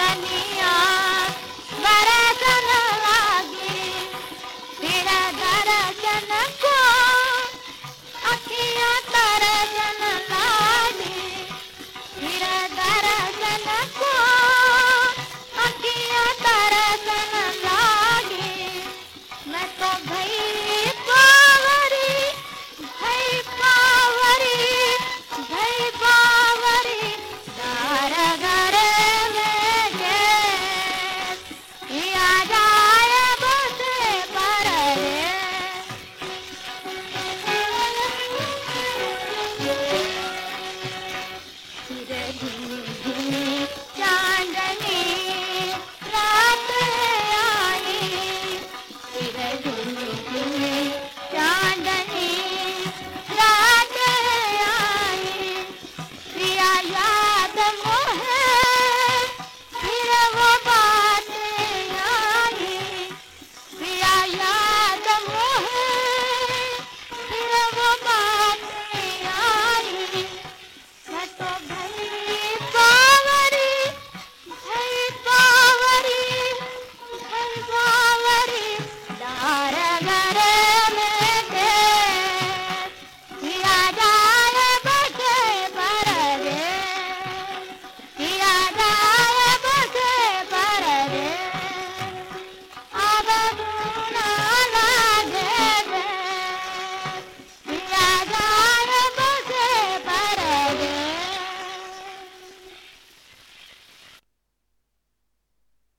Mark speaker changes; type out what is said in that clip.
Speaker 1: దండనే